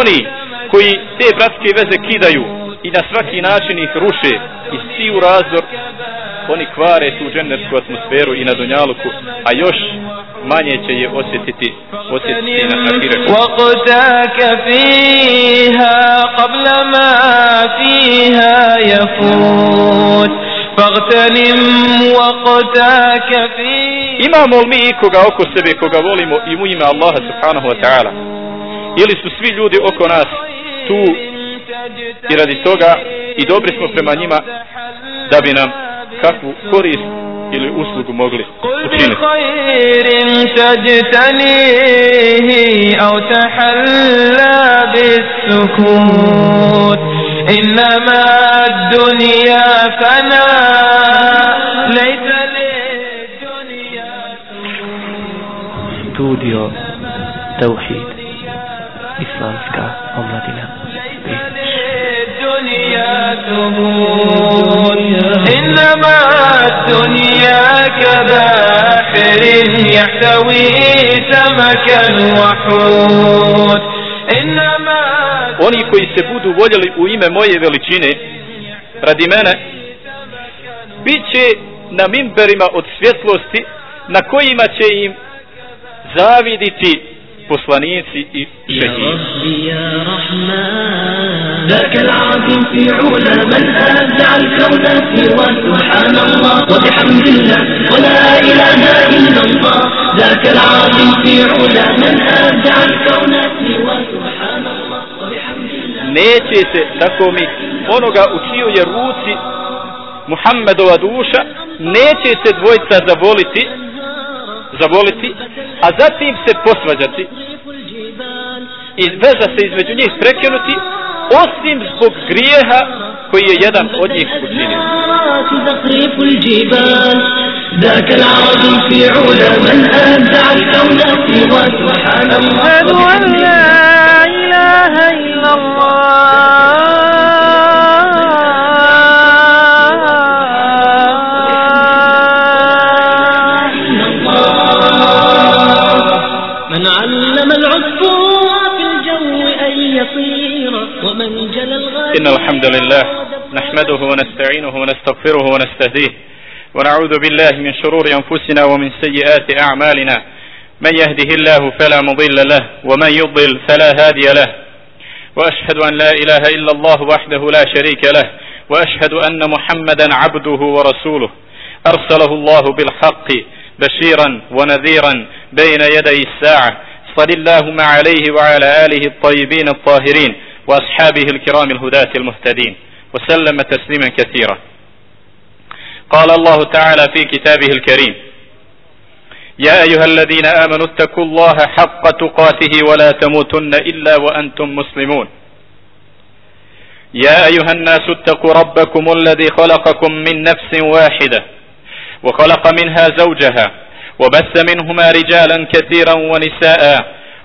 Oni koji te bratske veze kidaju i na svaki način ih ruše i si u razor, oni kvare tu džennersku atmosferu i na Dunjaluku, a još manje će je osjetiti osjetiti na Ahiretu. وقتك فيها قبل ما فيها يفوت فاغتنم وقتك فيها Imamo li mi ikoga oko sebe koga volimo i mu ime Allaha subhanahu wa ta'ala? Ili su svi ljudi oko nas tu i radi toga i dobri smo prema njima da bi nam kakvu korist ili uslugu mogli قل učiniti. بخير تجتنيه أو تحلى بالسكوت إنما الدنيا فنا Tauhid Islamska omladina الدنيا ثبوت إنما الدنيا كباحر يحتوي سمكا وحوت إنما Oni koji se budu voljeli u ime moje veličine radi mene bit će na mimberima od svjetlosti na kojima će im zaviditi poslanici i يا šehidi. ربي يا رحمن ذاك العظيم في علا من أبدع الكون سوى سبحان الله وبحمد الله ولا إله إلا الله ذاك العظيم في علا من أبدع الكون سوى سبحان الله وبحمد الله neće se tako mi onoga u čijoj je ruci Muhammedova duša neće se dvojica zavoliti zavoliti a zatim se posvađati i veza se između njih prekinuti osim zbog grijeha koji je jedan od njih učinio النارات زخرف الجبال ذاك العظيم في علا من أبدع الكون سوى سبحان الله أشهد أن وبحمده لا إله إلا الله إن الحمد لله نحمده ونستعينه ونستغفره ونستهديه ونعوذ بالله من شرور أنفسنا ومن سيئات أعمالنا من يهده الله فلا مضل له ومن يضل فلا هادي له وأشهد أن لا إله إلا الله وحده لا شريك له وأشهد أن محمدا عبده ورسوله. أرسله الله بالحق بشيرا ونذيرا بين يدي الساعة. صل اللهم عليه وعلى آله الطيبين الطاهرين. وأصحابه الكرام الهداة المهتدين وسلم تسليما كثيرا. قال الله تعالى في كتابه الكريم يا أيها الذين آمنوا اتقوا الله حق تقاته ولا تموتن إلا وأنتم مسلمون. يا أيها الناس اتقوا ربكم الذي خلقكم من نفس واحدة وخلق منها زوجها وبث منهما رجالا كثيرا ونساء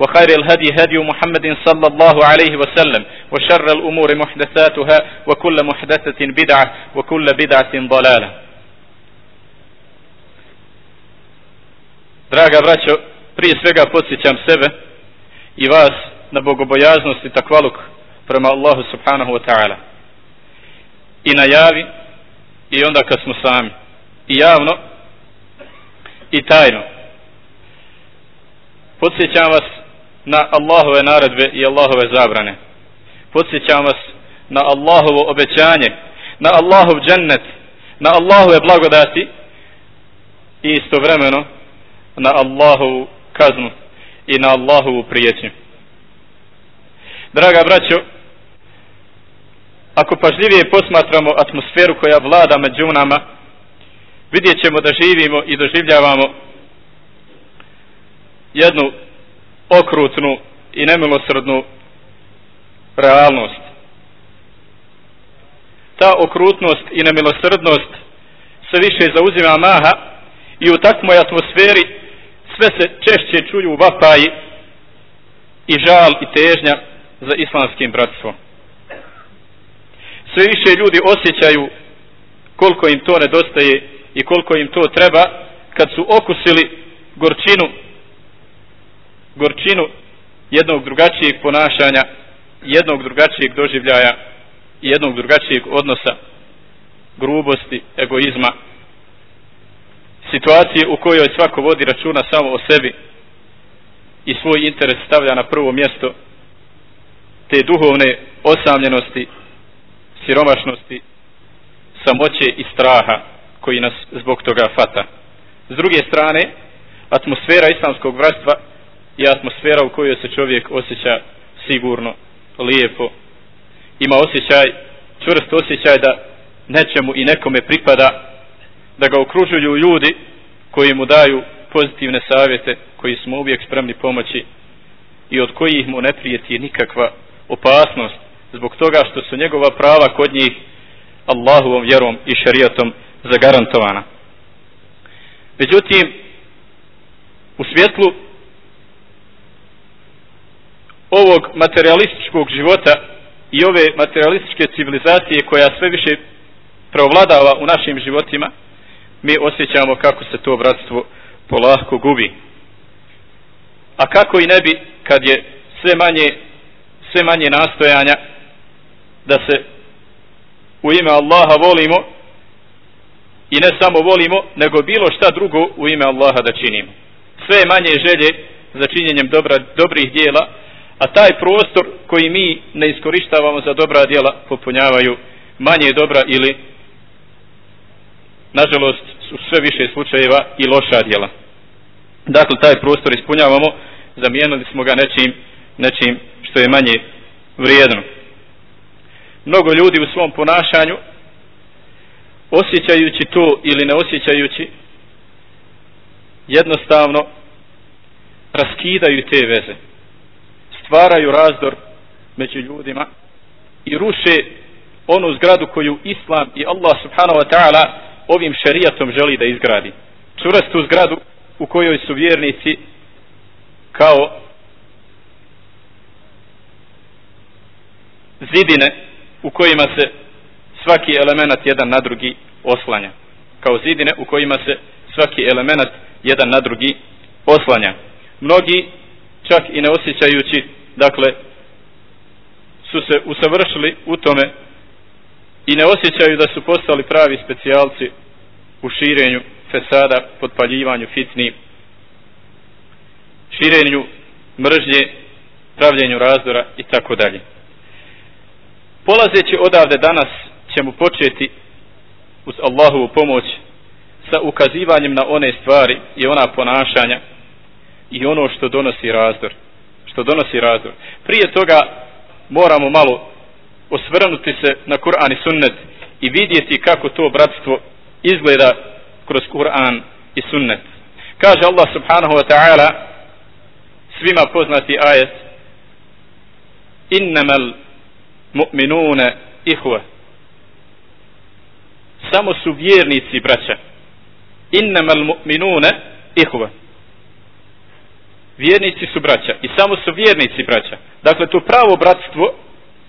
وخير الهدي هدي محمد صلى الله عليه وسلم وشر الأمور محدثاتها وكل محدثة بدعة وكل بدعة ضلالة Draga braćo, prije svega podsjećam sebe i vas na bogobojaznost i takvaluk prema Allahu subhanahu wa ta'ala. I na javi i onda kad smo sami. I javno i tajno. Podsjećam vas na Allahove naredbe i Allahove zabrane. Podsjećam vas na Allahovo obećanje, na Allahov džennet, na Allahove blagodati i istovremeno na Allahovu kaznu i na Allahovu prijetnju. Draga braćo, ako pažljivije posmatramo atmosferu koja vlada među nama, vidjet ćemo da živimo i doživljavamo jednu okrutnu i nemilosrdnu realnost. Ta okrutnost i nemilosrdnost sve više zauzima maha i u takvoj atmosferi sve se češće čuju vapaji i žal i težnja za islamskim bratstvom. Sve više ljudi osjećaju koliko im to nedostaje i koliko im to treba kad su okusili gorčinu gorčinu jednog drugačijeg ponašanja jednog drugačijeg doživljaja i jednog drugačijeg odnosa grubosti, egoizma. Situacije u kojoj svako vodi računa samo o sebi i svoj interes stavlja na prvo mjesto te duhovne osamljenosti siromašnosti samoće i straha koji nas zbog toga fata. S druge strane atmosfera islamskog vrastva i atmosfera u kojoj se čovjek osjeća sigurno, lijepo ima osjećaj čvrst osjećaj da nečemu i nekome pripada da ga okružuju ljudi koji mu daju pozitivne savjete koji smo uvijek spremni pomoći i od kojih mu ne prijeti nikakva opasnost zbog toga što su njegova prava kod njih Allahovom vjerom i šarijatom zagarantovana. Međutim, u svjetlu ovog materialističkog života i ove materialističke civilizacije koja sve više preovladava u našim životima, mi osjećamo kako se to bratstvo polahko gubi. A kako i ne bi kad je sve manje sve manje nastojanja da se u ime Allaha volimo i ne samo volimo, nego bilo šta drugo u ime Allaha da činimo. Sve manje želje za činjenjem dobra, dobrih dijela, a taj prostor koji mi ne iskorištavamo za dobra djela popunjavaju manje dobra ili nažalost su sve više slučajeva i loša djela. Dakle, taj prostor ispunjavamo, zamijenili smo ga nečim, nečim što je manje vrijedno. Mnogo ljudi u svom ponašanju, osjećajući to ili ne osjećajući, jednostavno raskidaju te veze. Stvaraju razdor među ljudima i ruše onu zgradu koju Islam i Allah subhanahu wa ta'ala ovim šerijatom želi da izgradi. Čvrstu zgradu u kojoj su vjernici kao zidine u kojima se svaki element jedan na drugi oslanja. Kao zidine u kojima se svaki element jedan na drugi oslanja. Mnogi čak i ne osjećajući, dakle, su se usavršili u tome i ne osjećaju da su postali pravi specijalci u širenju fesada, podpaljivanju fitni, širenju mržnje, pravljenju razdora i tako dalje. Polazeći odavde danas ćemo početi uz Allahovu pomoć sa ukazivanjem na one stvari i ona ponašanja i ono što donosi razdor. Što donosi razvoj. Prije toga moramo malo osvrnuti se na Kur'an i sunnet i vidjeti kako to bratstvo izgleda kroz Kur'an i sunnet. Kaže Allah subhanahu wa ta'ala svima poznati ajet innamal mu'minuna ihva samo su vjernici braća innamal mu'minuna ihva vjernici su braća i samo su vjernici braća. Dakle to pravo bratstvo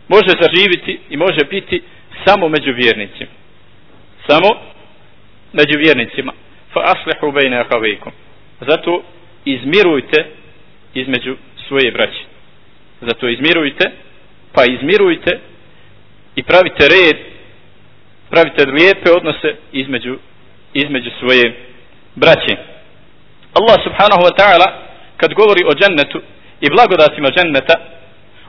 može zaživiti i može biti samo među vjernicima. Samo među vjernicima. Fa aslihu bejne ahavikum zato izmirujte između svoje braće. Zato izmirujte pa izmirujte i pravite red pravite lijepe odnose između između svoje braće. Allah subhanahu wa ta'ala kad govori o džennetu i blagodatima dženneta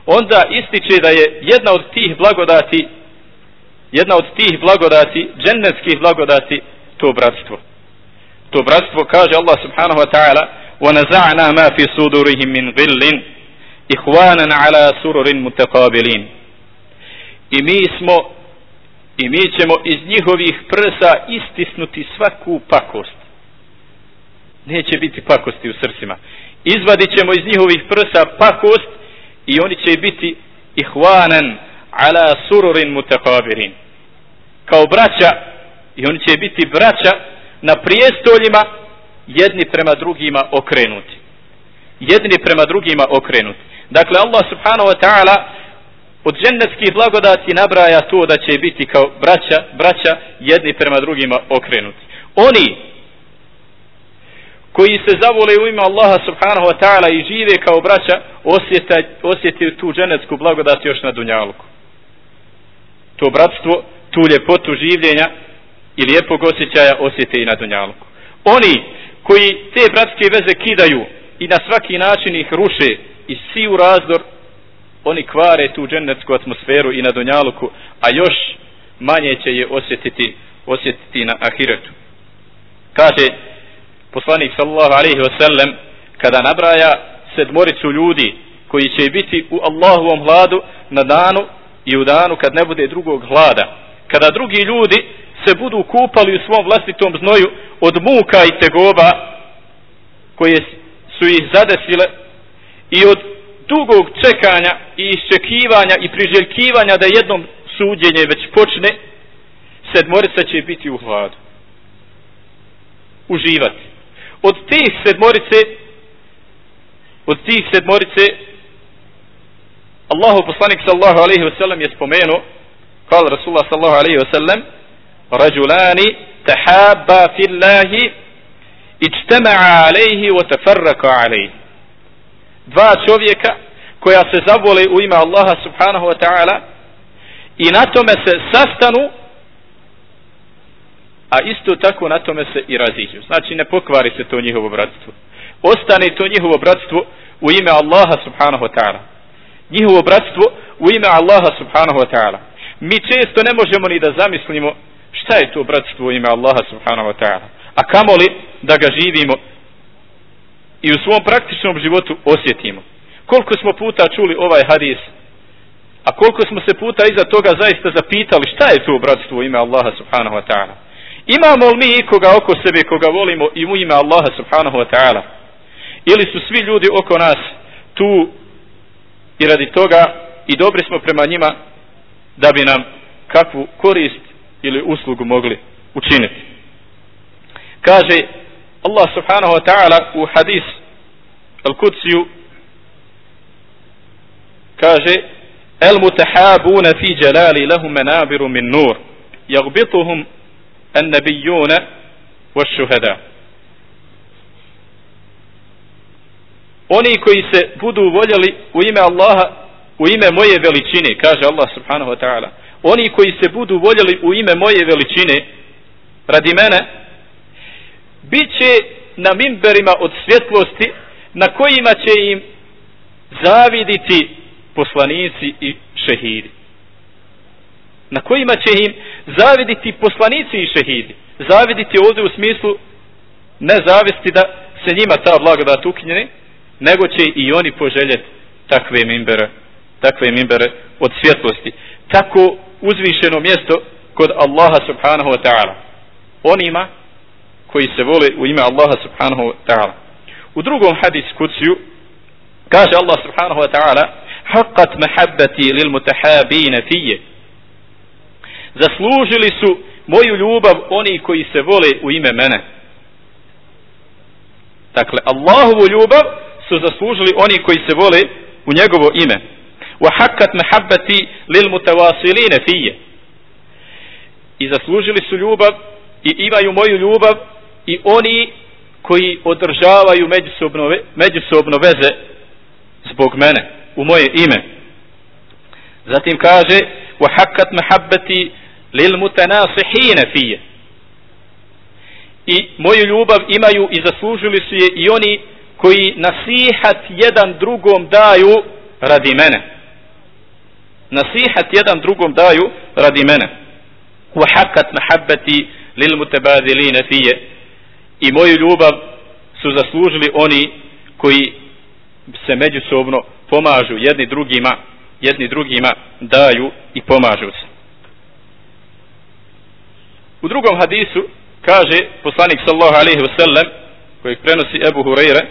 onda ističe da je jedna od tih blagodati jedna od tih blagodati džennetskih blagodati to bratstvo to bratstvo kaže Allah subhanahu wa ta'ala ونزعنا ما في صدورهم من غل ihwanan ala sururin mutakabilin. I mi smo i mi ćemo iz njihovih prsa istisnuti svaku pakost. Neće biti pakosti u srcima. Izvadit ćemo iz njihovih prsa pakost i oni će biti ihwanan ala sururin mutakabirin. Kao braća i oni će biti braća na prijestoljima jedni prema drugima okrenuti. Jedni prema drugima okrenuti. Dakle Allah subhanahu wa ta'ala od džennetskih blagodati nabraja to da će biti kao braća, braća jedni prema drugima okrenuti. Oni koji se zavole u ime Allaha subhanahu wa ta'ala i žive kao braća osjeta, osjeti tu dženecku blagodat još na dunjalku to bratstvo tu ljepotu življenja i lijepog osjećaja osjete i na dunjalku oni koji te bratske veze kidaju i na svaki način ih ruše i si u razdor oni kvare tu dženecku atmosferu i na dunjalku a još manje će je osjetiti osjetiti na ahiretu. Kaže poslanik sallallahu alaihi wa sallam kada nabraja sedmoricu ljudi koji će biti u Allahovom hladu na danu i u danu kad ne bude drugog hlada. Kada drugi ljudi se budu kupali u svom vlastitom znoju od muka i tegoba koje su ih zadesile i od dugog čekanja i iščekivanja i priželjkivanja da jednom suđenje već počne sedmorica će biti u hladu. Uživati od tih sedmorice od tih sedmorice Allahu poslanik sallahu alaihi wasallam je spomenuo kao Rasulullah sallahu alaihi wasallam rađulani tahabba fillahi ičtema'a alaihi wa tafarraka alaihi. Dva čovjeka koja se zavole u ime Allaha subhanahu wa ta'ala i na tome se sastanu a isto tako na tome se i raziđu. Znači ne pokvari se to njihovo bratstvo. Ostane to njihovo bratstvo u ime Allaha subhanahu wa ta'ala. Njihovo bratstvo u ime Allaha subhanahu wa ta'ala. Mi često ne možemo ni da zamislimo šta je to bratstvo u ime Allaha subhanahu wa ta'ala. A kamoli da ga živimo i u svom praktičnom životu osjetimo. Koliko smo puta čuli ovaj hadis, a koliko smo se puta iza toga zaista zapitali šta je to bratstvo u ime Allaha subhanahu wa ta'ala. Imamo li mi ikoga oko sebe koga volimo i u ime Allaha subhanahu wa ta'ala? Ili su svi ljudi oko nas tu i radi toga i dobri smo prema njima da bi nam kakvu korist ili uslugu mogli učiniti. Kaže Allah subhanahu wa ta'ala u hadis Al-Kudsiju kaže El mutahabuna fi jalali lahum menabiru min nur jagbituhum النبيون والشهداء oni koji se budu voljeli u ime Allaha u ime moje veličine kaže Allah subhanahu wa ta'ala oni koji se budu voljeli u ime moje veličine radi mene bit će na mimberima od svjetlosti na kojima će im zaviditi poslanici i šehidi na kojima će im zaviditi poslanici i šehidi. Zaviditi ovdje u smislu ne zavesti da se njima ta blagodat ukinjene, nego će i oni poželjeti takve mimbere, takve mimbere od svjetlosti. Tako uzvišeno mjesto kod Allaha subhanahu wa ta'ala. Onima koji se vole u ime Allaha subhanahu wa ta'ala. U drugom hadis kuciju kaže Allah subhanahu wa ta'ala حقت محبتي للمتحابين فيه zaslužili su moju ljubav oni koji se vole u ime mene. Dakle, Allahovu ljubav su zaslužili oni koji se vole u njegovo ime. Wa hakkat mahabbati lil. I zaslužili su ljubav i imaju moju ljubav i oni koji održavaju međusobno, međusobno veze zbog mene, u moje ime. Zatim kaže, wa محبتي للمتناصحين lil. I moju ljubav imaju i zaslužili su je i oni koji nasihat jedan drugom daju radi mene. Nasihat jedan drugom daju radi mene. Wa hakat mahabbati lil mutabadiline fije. I moju ljubav su zaslužili oni koji se međusobno pomažu jedni drugima, jedni drugima daju i pomažu se. U drugom hadisu kaže poslanik sallallahu alaihi wa sallam kojeg prenosi Ebu Hureyre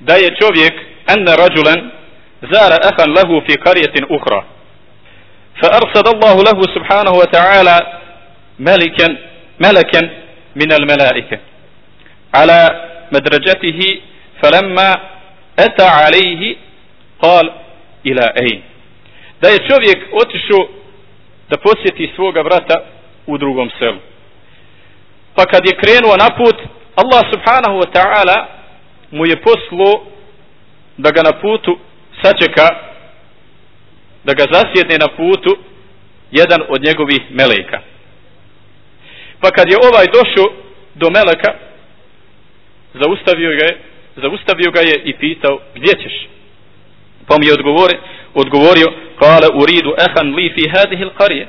da je čovjek anna rađulan zara ahan lahu fi karijetin arsad Allahu lahu subhanahu wa ta'ala ملكا ملكا من الملائكة على مدرجته فلما أتى عليه قال إلى أين da je čovjek otišao da posjeti svoga brata u drugom selu. Pa kad je krenuo na put, Allah subhanahu wa ta'ala mu je poslo da ga na putu sačeka, da ga zasjedne na putu jedan od njegovih meleka. Pa kad je ovaj došao do meleka, zaustavio ga je, zaustavio ga je i pitao, gdje ćeš? Pa mi je odgovorio, odgovorio, kale uridu ehan li fi hadihil l'karije.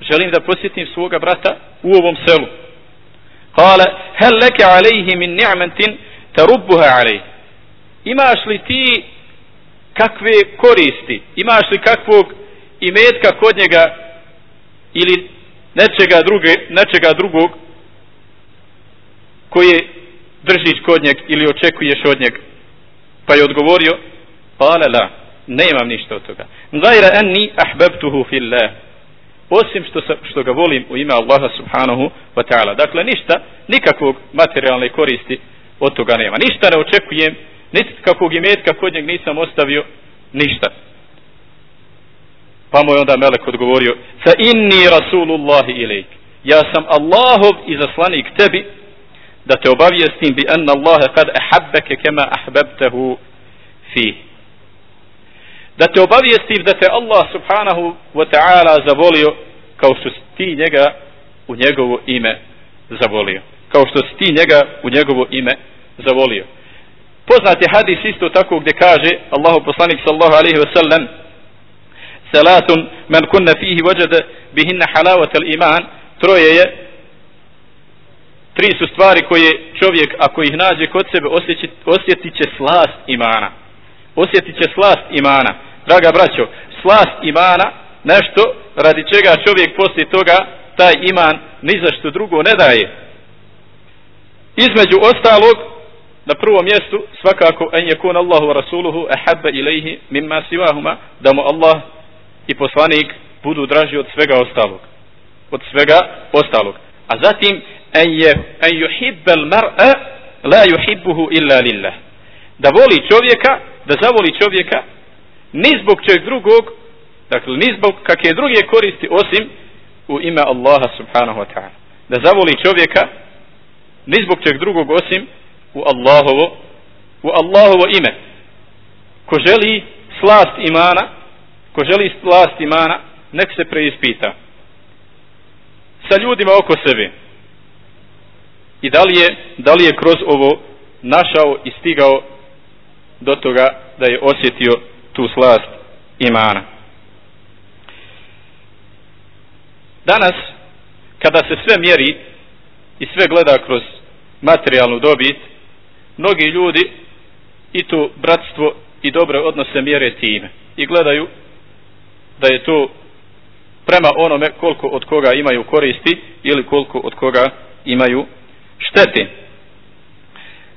Želim da posjetim svoga brata u ovom selu. Kale, hel leke alejhi min ni'mentin tarubbuha alejhi. Imaš li ti kakve koristi? Imaš li kakvog imetka kod njega ili nečega, druge, nečega drugog koje držiš kod njeg ili očekuješ od njeg? Pa je odgovorio, kale la, ne imam ništa od toga. Gajra enni ahbabtuhu fillah. Osim što, sa, što ga volim u ime Allaha subhanahu wa ta'ala. Dakle, ništa, nikakvog materijalne koristi od toga nema. Ništa ne očekujem, niti kakvog imetka kod njeg nisam ostavio, ništa. Pa mu je onda Melek odgovorio, fa inni rasulullahi ilajk. Ja sam Allahov izaslanik tebi, da te obavijestim bi anna Allahe kad ahabbeke kema ahbabtehu fih da te obavijestim da te Allah subhanahu wa ta'ala zavolio kao što si ti njega u njegovo ime zavolio. Kao što si ti njega u njegovo ime zavolio. Poznat je hadis isto tako gdje kaže Allahu poslanik sallahu alaihi wa sallam Salatun man kunna fihi wajada bihinna halavata al iman troje je tri su stvari koje čovjek ako ih nađe kod sebe osjetit će slast imana osjetit će slast imana draga braćo, slast imana, nešto radi čega čovjek poslije toga taj iman ni za što drugo ne daje. Između ostalog, na prvom mjestu, svakako, en je kun Allahu wa Rasuluhu ahabba ilaihi mimma sivahuma, da mu Allah i poslanik budu draži od svega ostalog. Od svega ostalog. A zatim, en je en yuhibba al-mar'a la yuhibbuhu illa lillah. Da voli čovjeka, da zavoli čovjeka, ni zbog čeg drugog, dakle, ni zbog kakve druge koristi osim u ime Allaha subhanahu wa ta'ala. Da zavoli čovjeka, ni zbog čeg drugog osim u Allahovo, u Allahovo ime. Ko želi slast imana, ko želi slast imana, nek se preispita. Sa ljudima oko sebe. I da li je, da li je kroz ovo našao i stigao do toga da je osjetio tu slast imana. Danas, kada se sve mjeri i sve gleda kroz materijalnu dobit, mnogi ljudi i to bratstvo i dobre odnose mjere time i gledaju da je to prema onome koliko od koga imaju koristi ili koliko od koga imaju štete.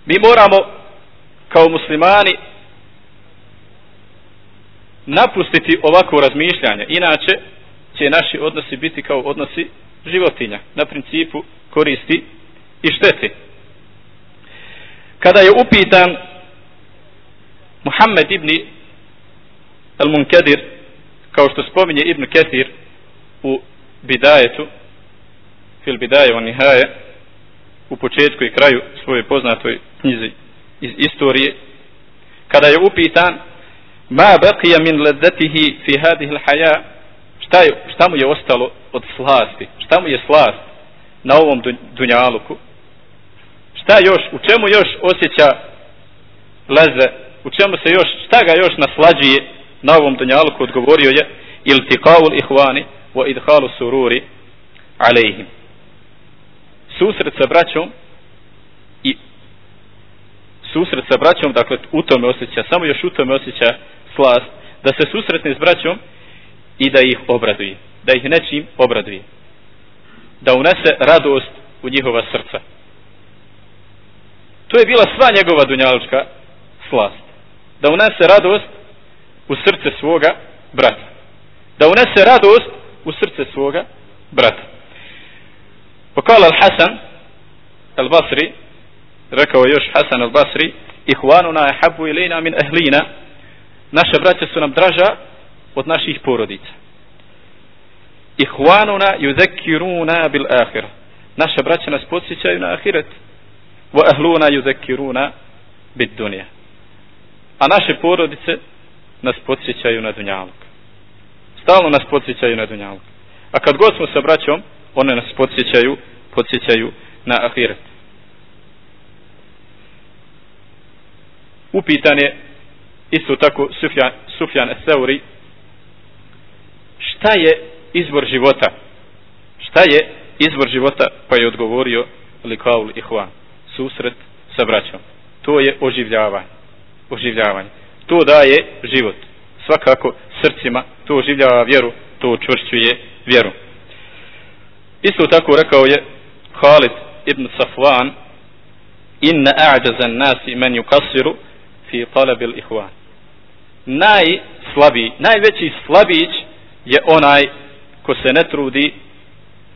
Mi moramo kao muslimani napustiti ovako razmišljanje. Inače će naši odnosi biti kao odnosi životinja. Na principu koristi i štete. Kada je upitan Muhammed ibn al-Munkadir, kao što spominje Ibn Ketir u Bidajetu, fil Bidaje on Nihaje, u početku i kraju svoje poznatoj knjizi iz istorije, kada je upitan ma baqiya min ladzatihi fi hadhihi al-haya šta je šta mu je ostalo od slasti? Šta mu je slast na ovom dunjaluku? Šta još u čemu još osjeća leze? U čemu se još šta ga još naslađuje na ovom dunjaluku odgovorio je iltiqaul ihwani wa idhalu sururi alejhim susret sa braćom susret sa braćom dakle u tome osjeća samo još u tome osjeća slast, da se susretne s braćom i da ih obraduje, da ih nečim obraduje. Da unese radost u njihova srca. To je bila sva njegova dunjalučka slast. Da unese radost u srce svoga brata. Da unese radost u srce svoga brata. وقال الحسن البصري rekao još Hasan al-Basri ihvanuna ahabbu ilayna min ehlina, naša braća su nam draža od naših porodica. Ihvanuna yudhakkiruna bil akhirah naša braća nas podsjećaju na ahiret. Wa ahluna yudhakkiruna bid dunya a naše porodice nas podsjećaju na dunjalog. stalno nas podsjećaju na dunjalog. a kad god smo sa braćom one nas podsjećaju podsjećaju na ahiret. Upitan je isto tako Sufjan, Sufjan Seuri šta je izvor života? Šta je izvor života? Pa je odgovorio likaul ihvan susret sa braćom. To je oživljavanje oživljavanje. To daje život. Svakako srcima to oživljava vjeru to učvršćuje vjeru. Isto tako rekao je Khalid ibn Safwan inna a'jaza an-nasi man yuqassiru fi talabil ihwan. Najslabiji najveći slabić je onaj ko se ne trudi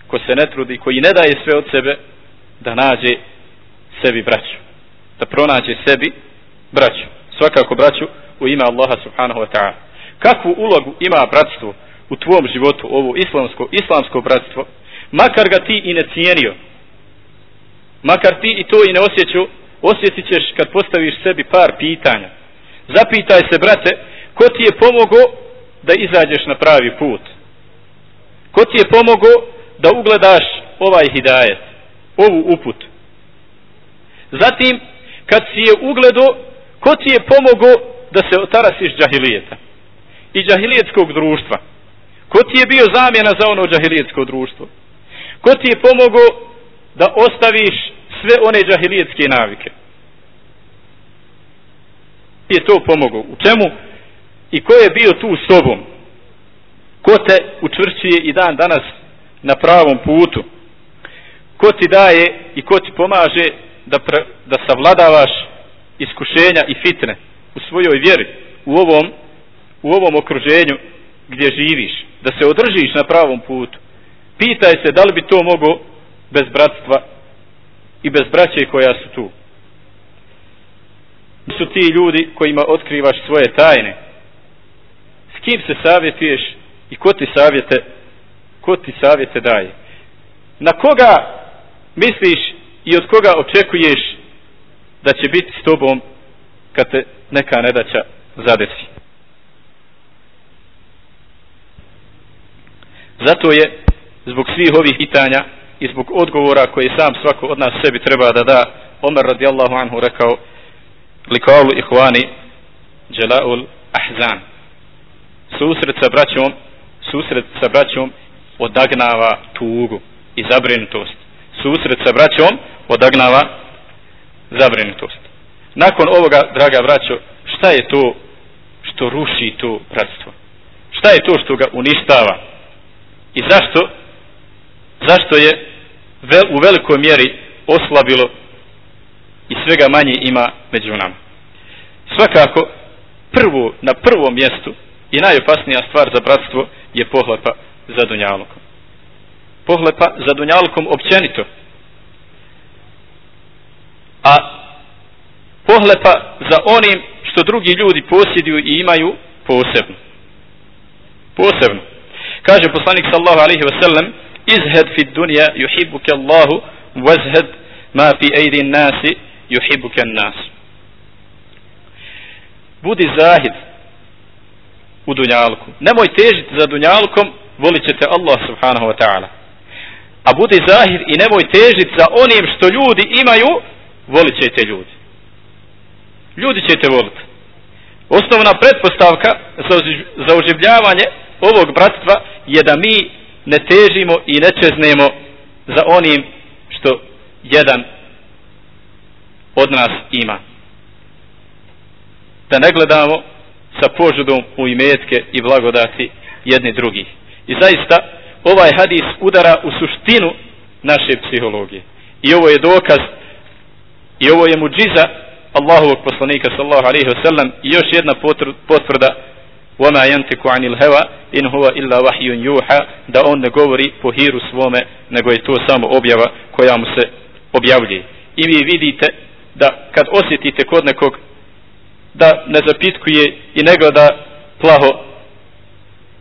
ko se ne trudi koji ne daje sve od sebe da nađe sebi braću da pronađe sebi braću. Svakako braću u ime Allaha subhanahu wa ta'ala. Kakvu ulogu ima bratstvo u tvom životu ovo islamsko islamsko bratstvo makar ga ti i ne cijenio makar ti i to i ne osjećao osjetit ćeš kad postaviš sebi par pitanja. Zapitaj se, brate, ko ti je pomogao da izađeš na pravi put? Ko ti je pomogao da ugledaš ovaj hidajet, ovu uput? Zatim, kad si je ugledo, ko ti je pomogao da se otarasiš džahilijeta i džahilijetskog društva? Ko ti je bio zamjena za ono džahilijetsko društvo? Ko ti je pomogao da ostaviš sve one džahilijetske navike. Je to pomogao? U čemu? I ko je bio tu s tobom? Ko te učvršćuje i dan danas na pravom putu? Ko ti daje i ko ti pomaže da, pre, da savladavaš iskušenja i fitne u svojoj vjeri, u ovom, u ovom okruženju gdje živiš, da se održiš na pravom putu. Pitaj se da li bi to mogo bez bratstva i bez braće koja su tu. Su ti ljudi kojima otkrivaš svoje tajne. S kim se savjetuješ i ko ti savjete, ko ti savjete daje. Na koga misliš i od koga očekuješ da će biti s tobom kad te neka nedaća zadesi. Zato je zbog svih ovih pitanja i zbog odgovora koje sam svako od nas sebi treba da da Omer radijallahu anhu rekao likaulu ihvani dželaul ahzan. Susret sa braćom susret sa braćom odagnava tugu i zabrinutost. Susret sa braćom odagnava zabrinutost. Nakon ovoga draga braćo šta je to što ruši to bratstvo? Šta je to što ga uništava? I zašto zašto je u velikoj mjeri oslabilo i svega manje ima među nama. Svakako, prvo, na prvom mjestu i najopasnija stvar za bratstvo je pohlepa za Dunjalukom. Pohlepa za Dunjalukom općenito. A pohlepa za onim što drugi ljudi posjeduju i imaju posebno. Posebno. Kaže poslanik sallahu alaihi wasallam, izhed fi dunja juhibuke Allahu wazhed ma fi ejdi nasi juhibuke nas budi zahid u dunjalku. Nemoj težiti za dunjalkom volit ćete Allah subhanahu wa ta'ala. A budi zahid i nemoj težiti za onim što ljudi imaju volit ćete ljudi. Ljudi ćete voliti osnovna pretpostavka za, za oživljavanje ovog bratstva je da mi ne težimo i ne čeznemo za onim što jedan od nas ima. Da ne gledamo sa požudom u imetke i blagodati jedni drugih. I zaista ovaj hadis udara u suštinu naše psihologije. I ovo je dokaz i ovo je muđiza Allahovog poslanika sallahu alaihi wasallam i još jedna potvrda وما ينطق عن الهوى إن هو إلا وحي يوحى da on ne govori po hiru svome nego je to samo objava koja mu se objavljuje i vi vidite da kad osjetite kod nekog da ne zapitkuje i ne gleda plaho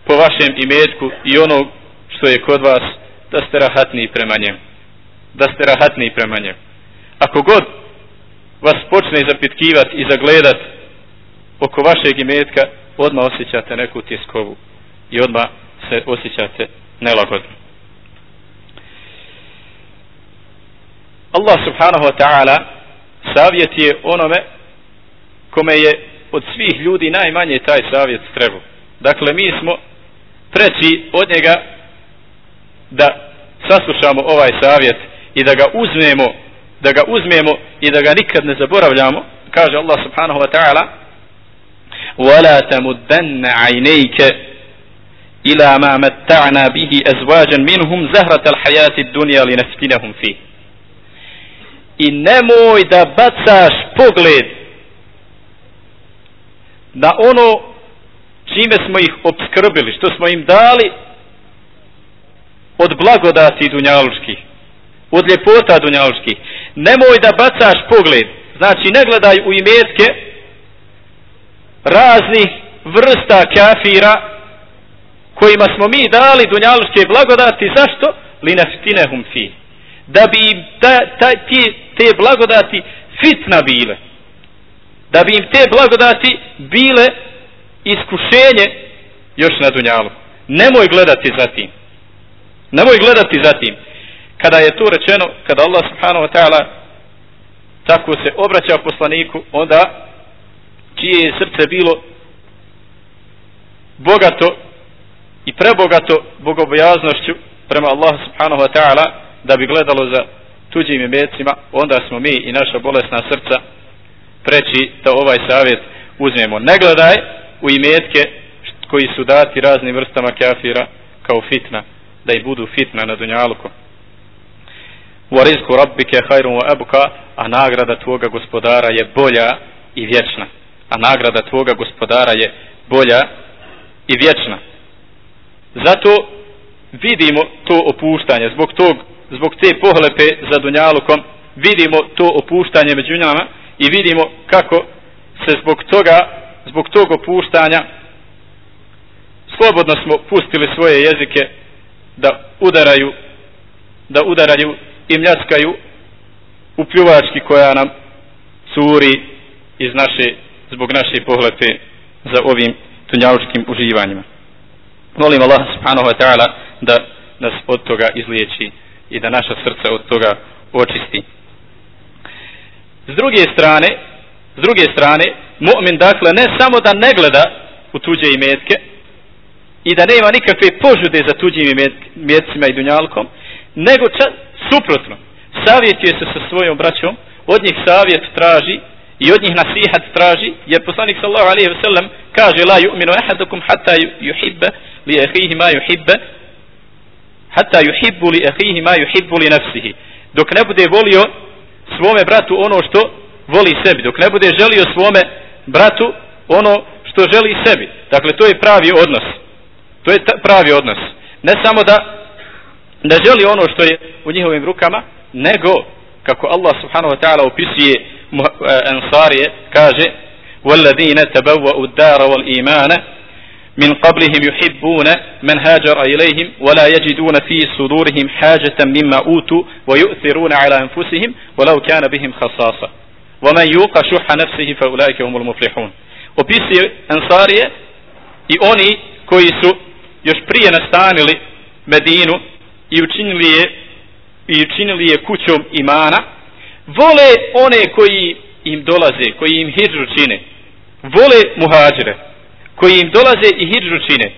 po vašem imetku i ono što je kod vas da ste rahatni prema njemu da ste rahatni prema njemu ako god vas počne zapitkivati i zagledat oko vašeg imetka odmah osjećate neku tjeskovu i odmah se osjećate nelagodno. Allah subhanahu wa ta'ala savjet je onome kome je od svih ljudi najmanje taj savjet trebao. Dakle, mi smo preći od njega da saslušamo ovaj savjet i da ga uzmemo da ga uzmemo i da ga nikad ne zaboravljamo kaže Allah subhanahu wa ta'ala ولا تمدن عينيك إلى ما متعنا به أزواجا منهم زهرة الحياة الدنيا لنفتنهم فيه i nemoj da bacaš pogled na ono čime smo ih obskrbili, što smo im dali od blagodati dunjalučkih, od ljepota dunjalučkih. Nemoj da bacaš pogled, znači ne gledaj u imetke, raznih vrsta kafira kojima smo mi dali dunjaluške blagodati. Zašto? li naftinehum fi. Da bi im ta, ta, ti, te blagodati fitna bile. Da bi im te blagodati bile iskušenje još na dunjalu. Nemoj gledati za tim. Nemoj gledati za tim. Kada je to rečeno kada Allah subhanahu wa ta'ala tako se obraća poslaniku onda čije je srce bilo bogato i prebogato bogobojaznošću prema Allahu subhanahu wa ta'ala da bi gledalo za tuđim imecima, onda smo mi i naša bolesna srca preći da ovaj savjet uzmemo. Ne gledaj u imetke koji su dati raznim vrstama kafira kao fitna, da i budu fitna na dunjaluku. U rizku rabbike hajrum wa abuka, a nagrada tvoga gospodara je bolja i vječna a nagrada tvoga gospodara je bolja i vječna. Zato vidimo to opuštanje, zbog, tog, zbog te pohlepe za Dunjalukom, vidimo to opuštanje među njama i vidimo kako se zbog toga, zbog tog opuštanja, slobodno smo pustili svoje jezike da udaraju, da udaraju i mljaskaju u pljuvački koja nam curi iz naše zbog naše pohlepe za ovim tunjalučkim uživanjima. Molim Allah subhanahu wa ta'ala da nas od toga izliječi i da naša srca od toga očisti. S druge strane, s druge strane, mu'min dakle ne samo da ne gleda u tuđe imetke i da nema nikakve požude za tuđim imetcima i dunjalkom, nego ča, suprotno, savjetuje se sa svojom braćom, od njih savjet traži i od njih nasihat traži jer poslanik sallallahu alejhi ve sellem kaže la yu'minu ahadukum hatta yuhibba li ehihi ma yuhibbe hatta yuhibbu li akhihi ma yuhibbu li nafsihi. Dok ne bude volio svome bratu ono što voli sebi dok ne bude želio svome bratu ono što želi sebi. Dakle to je pravi odnos. To je pravi odnos. Ne samo da ne želi ono što je u njihovim rukama nego kako Allah subhanahu wa ta'ala opisuje أنصاري كاجي والذين تبوأوا الدار والإيمان من قبلهم يحبون من هاجر إليهم ولا يجدون في صدورهم حاجة مما أوتوا ويؤثرون على أنفسهم ولو كان بهم خصاصة. ومن يوق شح نفسه فأولئك هم المفلحون. وبيسي أنصاري i oni koji su još prije nastanili Medinu i učinili vole one koji im dolaze, koji im hijđu čine. Vole muhađire, koji im dolaze i hijđu čine.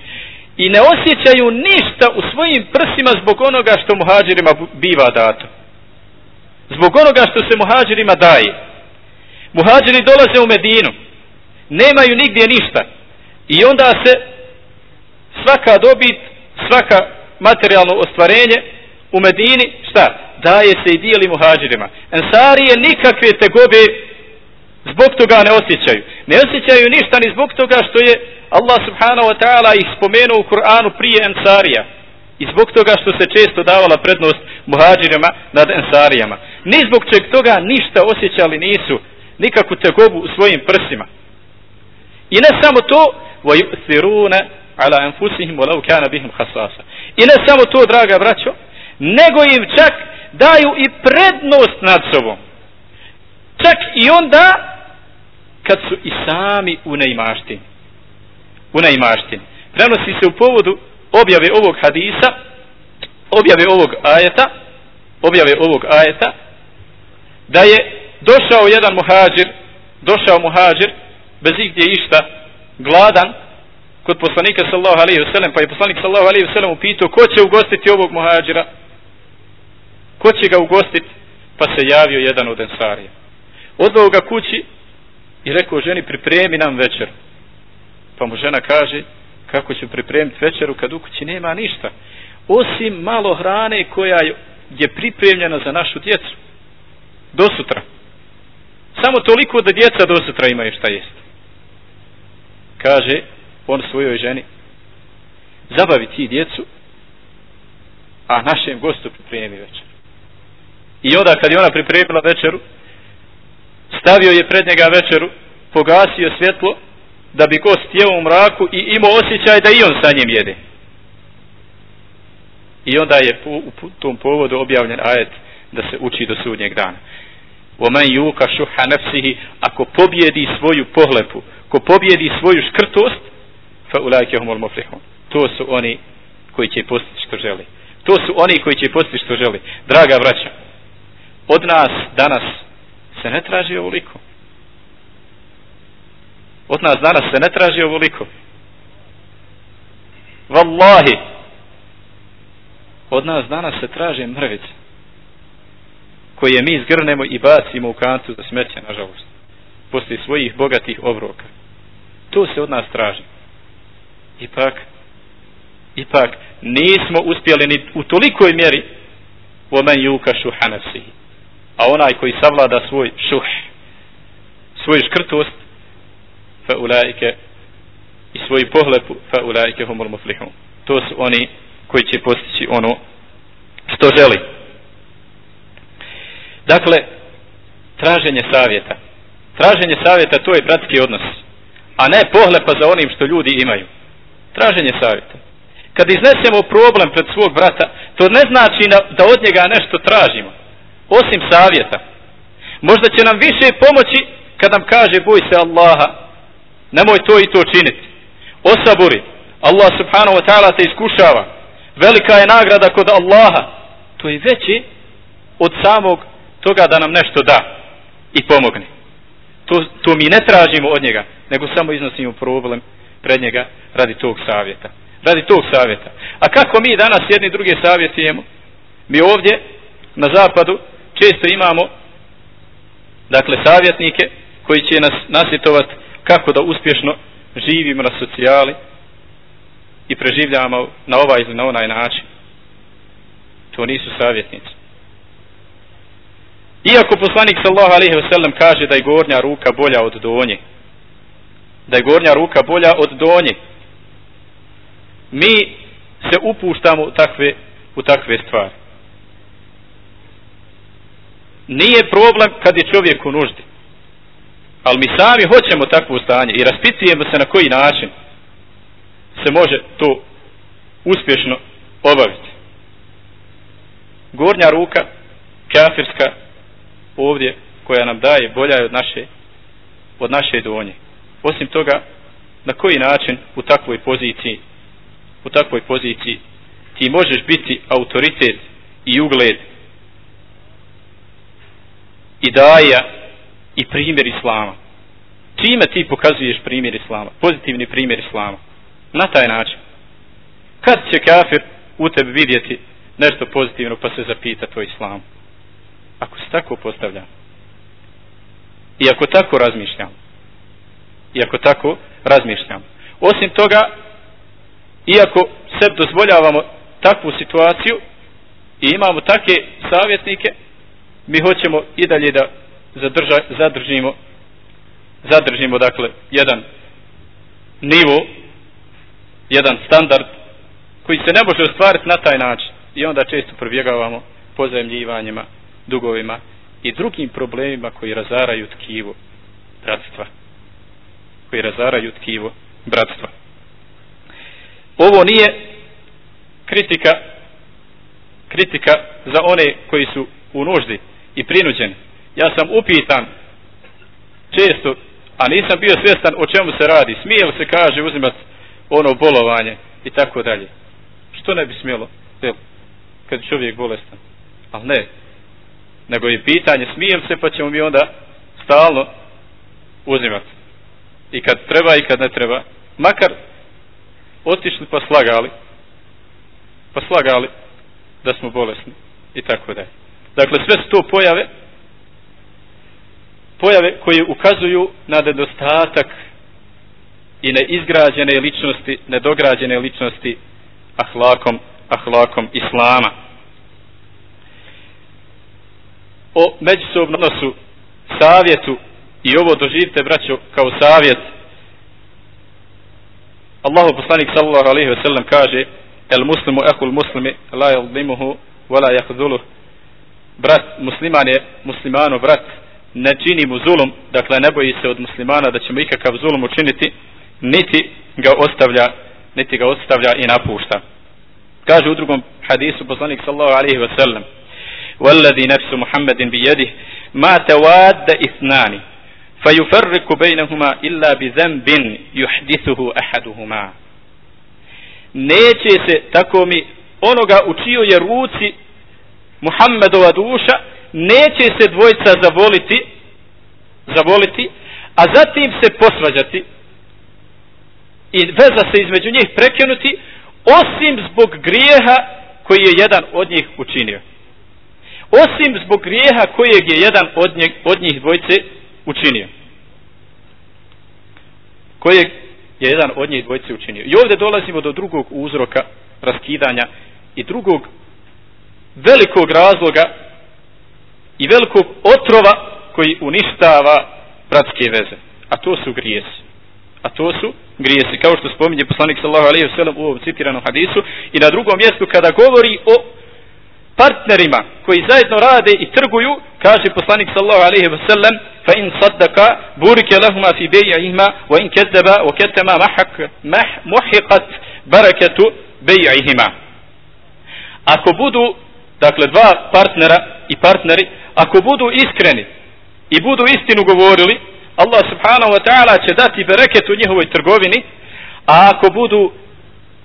I ne osjećaju ništa u svojim prsima zbog onoga što muhađirima biva dato. Zbog onoga što se muhađirima daje. Muhađiri dolaze u Medinu. Nemaju nigdje ništa. I onda se svaka dobit, svaka materijalno ostvarenje u Medini, šta? Daje se i dijeli muhađirima. Ensarije nikakve tegobe zbog toga ne osjećaju. Ne osjećaju ništa ni zbog toga što je Allah subhanahu wa ta'ala ih spomenuo u Kur'anu prije Ensarija. I zbog toga što se često davala prednost muhađirima nad Ensarijama. Ni zbog čeg toga ništa osjećali nisu, nikakvu tegobu u svojim prsima. I ne samo to, وَيُؤْثِرُونَ عَلَى أَنفُسِهِمْ وَلَوْ كَانَ بِهِمْ خَصَاصًا I ne samo to, draga braćo, nego im čak daju i prednost nad sobom. Čak i onda kad su i sami u neimaštini. U neimaštini. Prenosi se u povodu objave ovog hadisa, objave ovog ajeta, objave ovog ajeta, da je došao jedan muhađir, došao muhađir, bez igdje išta, gladan, kod poslanika sallahu alaihi wasallam, pa je poslanik sallahu alaihi wasallam upitao ko će ugostiti ovog muhađira, ko će ga ugostiti, pa se javio jedan od ensarija. Odvao ga kući i rekao ženi pripremi nam večer. Pa mu žena kaže kako će pripremiti večeru kad u kući nema ništa. Osim malo hrane koja je pripremljena za našu djecu. Do sutra. Samo toliko da djeca do sutra imaju šta jesti. Kaže on svojoj ženi zabavi ti djecu a našem gostu pripremi večer. I onda kad je ona pripremila večeru stavio je pred njega večeru, pogasio svjetlo, da bi gost jeo u mraku i imao osjećaj da i on sa njim jede. I onda je u tom povodu objavljen ajet da se uči do sudnjeg dana. Omen yuka šuha nefsihi, ako pobjedi svoju pohlepu, ko pobjedi svoju škrtost, fa ulajke humul muflihun. To su oni koji će postići što želi. To su oni koji će postići što želi. Draga braća, od nas danas se ne traži ovoliko. Od nas danas se ne traži ovoliko. Wallahi, od nas danas se traži mrvice koje mi zgrnemo i bacimo u kantu za smeće, nažalost, poslije svojih bogatih obroka. To se od nas traži. Ipak, ipak, nismo uspjeli ni u tolikoj mjeri u omen juka šuhanasihi a onaj koji savlada svoj šuh, svoju škrtost, fa ulaike, i svoju pohlepu, fa ulaike humul muflihun. To su oni koji će postići ono što želi. Dakle, traženje savjeta. Traženje savjeta to je bratski odnos, a ne pohlepa za onim što ljudi imaju. Traženje savjeta. Kad iznesemo problem pred svog brata, to ne znači da od njega nešto tražimo osim savjeta. Možda će nam više pomoći kad nam kaže boj se Allaha, nemoj to i to činiti. Osaburi, Allah subhanahu wa ta'ala te iskušava. Velika je nagrada kod Allaha. To je veći od samog toga da nam nešto da i pomogne. To, to mi ne tražimo od njega, nego samo iznosimo problem pred njega radi tog savjeta. Radi tog savjeta. A kako mi danas jedni druge savjetujemo? Mi ovdje na zapadu često imamo dakle savjetnike koji će nas nasjetovati kako da uspješno živimo na socijali i preživljamo na ovaj ili na onaj način. To nisu savjetnici. Iako poslanik sallahu alaihi sellem kaže da je gornja ruka bolja od donje da je gornja ruka bolja od donje mi se upuštamo u takve, u takve stvari nije problem kad je čovjek u nuždi. Ali mi sami hoćemo takvo stanje i raspitujemo se na koji način se može to uspješno obaviti. Gornja ruka, kafirska, ovdje, koja nam daje, bolja je od naše, od naše donje. Osim toga, na koji način u takvoj poziciji, u takvoj poziciji ti možeš biti autoritet i ugled i daja i primjer islama. Čime ti pokazuješ primjer islama? Pozitivni primjer islama. Na taj način. Kad će kafir u tebi vidjeti nešto pozitivno pa se zapita to islam? Ako se tako postavlja. I ako tako razmišljam. I ako tako razmišljam. Osim toga, iako se dozvoljavamo takvu situaciju i imamo takve savjetnike, mi hoćemo i dalje da zadrža, zadržimo zadržimo dakle jedan nivo jedan standard koji se ne može ostvariti na taj način. I onda često provjegavamo pozajemljivanjima, dugovima i drugim problemima koji razaraju tkivo bratstva. Koji razaraju tkivo bratstva. Ovo nije kritika kritika za one koji su u nuždi i prinuđen. ja sam upitan često a nisam bio svjestan o čemu se radi. Smije se kaže uzimat ono bolovanje i tako dalje? Što ne bi smjelo jel, kad čovjek bolestan? Ali ne nego je pitanje smijem se pa ćemo mi onda stalno uzimati i kad treba i kad ne treba. Makar otišli pa slagali pa slagali da smo bolesni i tako dalje dakle sve su to pojave pojave koje ukazuju na nedostatak i neizgrađene ličnosti nedograđene ličnosti ahlakom ahlakom islama. O međusobnom odnosu savjetu i ovo doživite braćo kao savjet. Allahu poslanik sallallahu alejhi ve sellem kaže el muslimu ehul muslimi la yadlimuhu wa la yakhdhuluhu brat musliman je muslimanu brat ne čini mu zulum dakle ne boji se od muslimana da će mu ikakav zulum učiniti niti ga ostavlja niti ga ostavlja i napušta kaže u drugom hadisu poslanik sallallahu alejhi ve sellem والذي نفس محمد بيده ما تواد اثنان فيفرق بينهما إلا بذنب يحدثه أحدهما neće se tako mi onoga u čijoj je ruci Muhammedova duša neće se dvojica zavoliti zavoliti a zatim se posvađati i veza se između njih prekinuti osim zbog grijeha koji je jedan od njih učinio osim zbog grijeha kojeg je jedan od, njih, od njih dvojice učinio. Kojeg je jedan od njih dvojice učinio. I ovdje dolazimo do drugog uzroka raskidanja i drugog velikog razloga i velikog otrova koji uništava bratske veze. A to su grijesi. A to su grijesi. Kao što spominje poslanik sallahu alaihi wa sallam u ovom citiranom hadisu i na drugom mjestu kada govori o partnerima koji zajedno rade i trguju, kaže poslanik sallallahu alejhi ve sellem, fa in saddaka burike lahuma fi bay'ihima wa in kadzaba wa katama mahak mah muhiqat barakatu bay'ihima. Ako budu dakle dva partnera i partneri, ako budu iskreni i budu istinu govorili, Allah subhanahu wa ta'ala će dati bereket u njihovoj trgovini, a ako budu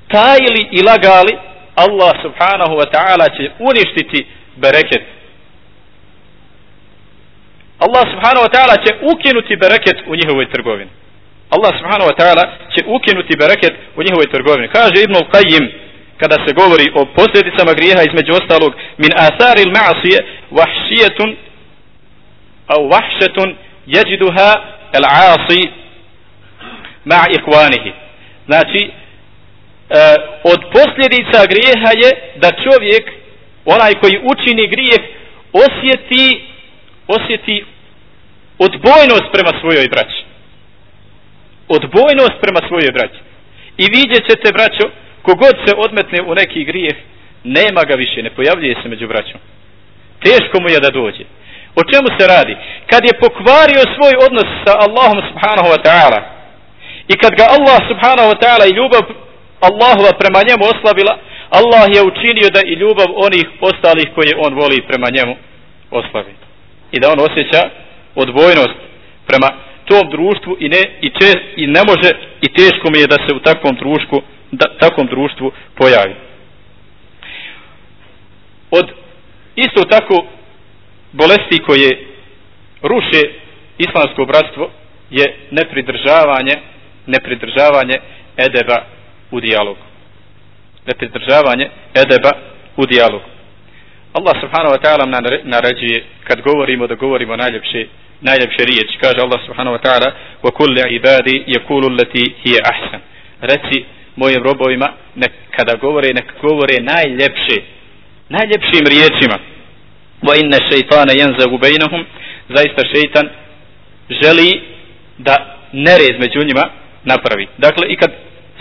tajili i lagali, Allah subhanahu wa ta'ala će uništiti bereket. Allah subhanahu wa ta'ala će ukinuti bereket u njihovoj trgovini. Allah subhanahu wa ta'ala će ukinuti bereket u njihovoj trgovini. Kaže Ibn al-Qayyim, kada se govori o posljedicama grijeha između ostalog, min asaril ma'asije vahšijetun au vahšetun jeđiduha el-asi ma' ikvanihi. Znači, e, od posljedica grijeha je da čovjek, onaj koji učini grijeh, osjeti, osjeti odbojnost prema svojoj braći. Odbojnost prema svojoj braći. I vidjet ćete, braćo, kogod se odmetne u neki grijeh, nema ga više, ne pojavljuje se među braćom. Teško mu je da dođe. O čemu se radi? Kad je pokvario svoj odnos sa Allahom subhanahu wa ta'ala i kad ga Allah subhanahu wa ta'ala i ljubav Allahova prema njemu oslabila, Allah je učinio da i ljubav onih ostalih koje on voli prema njemu oslavi. I da on osjeća odbojnost prema tom društvu i ne, i čest, i ne može i teško mi je da se u takvom društvu, da, takvom društvu pojavi. Od isto tako bolesti koje ruše islamsko bratstvo je nepridržavanje nepridržavanje edeba u dijalogu. Nepridržavanje edeba u dijalogu. Allah subhanahu wa ta'ala nam naređuje kad govorimo da govorimo najljepše najljepše riječi. Kaže Allah subhanahu wa ta'ala wa kulli ibadi yakulu allati hiya ahsan. Reci mojim robovima nek kada govore nek govore najljepše najljepšim riječima. Wa inna shaytana yanzagu bainahum. Zaista šeitan želi da nered među njima napravi. Dakle, i kad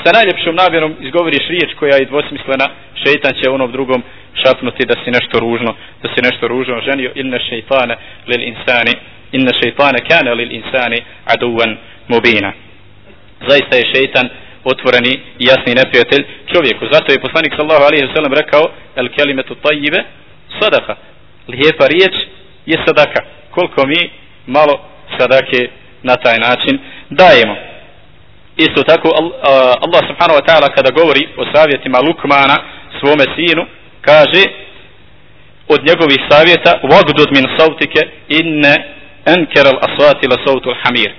sa najljepšom namjerom izgovoriš riječ koja je dvosmislena, šeitan će onom drugom šapnuti da si nešto ružno, da si nešto ružno ženio, inna šeitana lil insani, inna šeitana kana lil insani aduvan mubina. Zaista je šeitan otvoreni i jasni neprijatelj čovjeku. Zato je poslanik sallahu alaihi wa sallam rekao, el kelimetu tajive, sadaka. Lijepa riječ je sadaka. Koliko mi malo sadake na taj način dajemo. Isto tako Allah subhanahu wa ta'ala kada govori o savjetima Lukmana svome sinu kaže od njegovih savjeta vagdud min sautike inne enkeral al aswati la sautu al hamir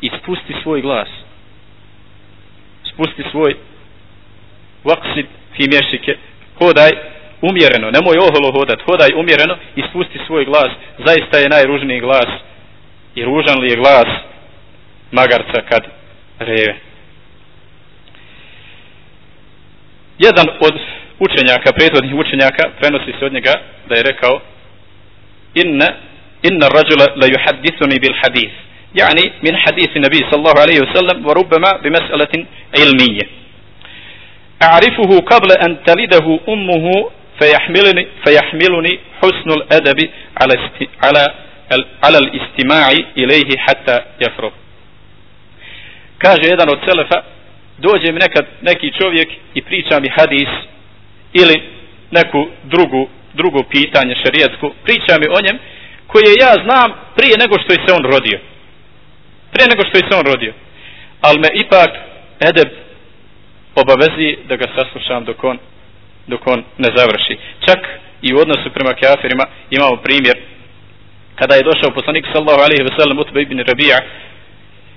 ispusti svoj glas spusti svoj vaksid fi mješike. Hodaj umjereno nemoj oholo hodat hodaj umjereno i spusti svoj glas. Zaista je najružniji glas i ružan li je glas magarca kad reve. Jedan od učenjaka, prethodnih učenjaka prenosi se od njega da je rekao inna inna rađula la yuhaddithuni bil hadith. يعني من حديث النبي صلى الله عليه وسلم وربما بمسألة علمية أعرفه قبل أن تلده أمه فيحملني, فيحملني حسن الأدب على, است على, على الاستماع إليه حتى يفرغ kaže jedan od selefa dođe mi nekad neki čovjek i priča mi hadis ili neku drugu drugo pitanje šerijatsko priča mi o njem koje ja znam prije nego što je se on rodio prije nego što je se on rodio. Ali me ipak edeb obavezi da ga saslušam dok on dok on ne završi. Čak i u odnosu prema kafirima imamo primjer. Kada je došao poslanik sallahu alaihi ve sellem utbe ibn Rabija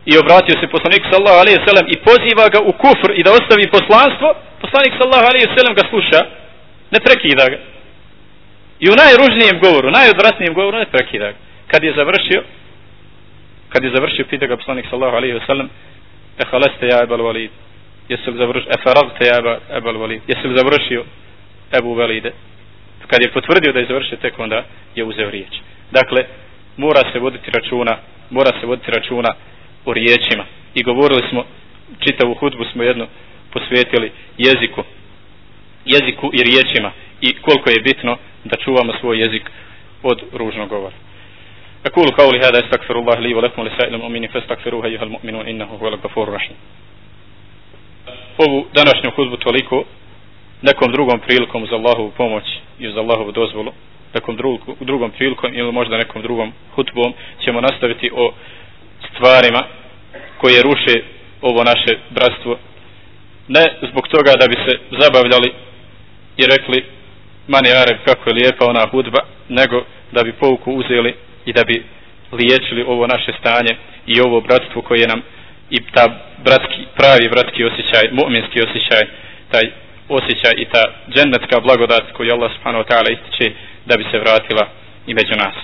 i obratio se poslanik sallahu alaihi ve sellem i poziva ga u kufr i da ostavi poslanstvo poslanik sallahu alaihi ve sellem ga sluša ne prekida ga. I u najružnijem govoru najodvratnijem govoru ne prekida ga. Kad je završio kad je završio pita ga poslanik sallahu alaihi wa sallam e haleste ja ebal valid jesi li završio e faragte ja ebal valid jesi li završio ebu valide kad je potvrdio da je završio tek onda je uzeo riječ. Dakle mora se voditi računa mora se voditi računa o riječima. I govorili smo čitavu hudbu smo jedno posvetili jeziku jeziku i riječima. I koliko je bitno da čuvamo svoj jezik od ružnog govora. أقول قولي هذا استغفر الله لي ولكم ولسائر المؤمنين فاستغفروه أيها المؤمنون إنه هو الغفور الرحيم ovu današnju hudbu toliko nekom drugom prilikom za Allahovu pomoć i za Allahovu dozvolu nekom drugom, drugom prilikom ili možda nekom drugom hutbom ćemo nastaviti o stvarima koje ruše ovo naše bratstvo ne zbog toga da bi se zabavljali i rekli mani Arab kako je lijepa ona hudba nego da bi pouku uzeli i da bi liječili ovo naše stanje i ovo bratstvo koje nam i ta bratski, pravi bratski osjećaj, mu'minski osjećaj, taj osjećaj i ta džennetska blagodat koju Allah subhanahu wa ta'ala ističe da bi se vratila i među nas.